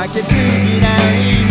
負けず嫌い